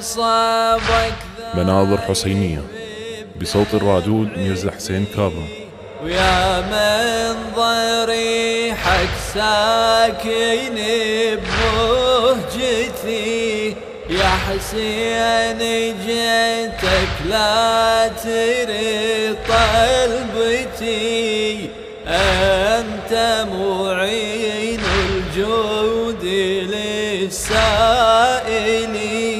صابك مناظر حسينية بصوت الرادود ميرزا حسين كاظم ويا من ضريحك ساكن بمهجتي يا حسين جيتك لا تري طلبتي أنت معين الجود للسائلين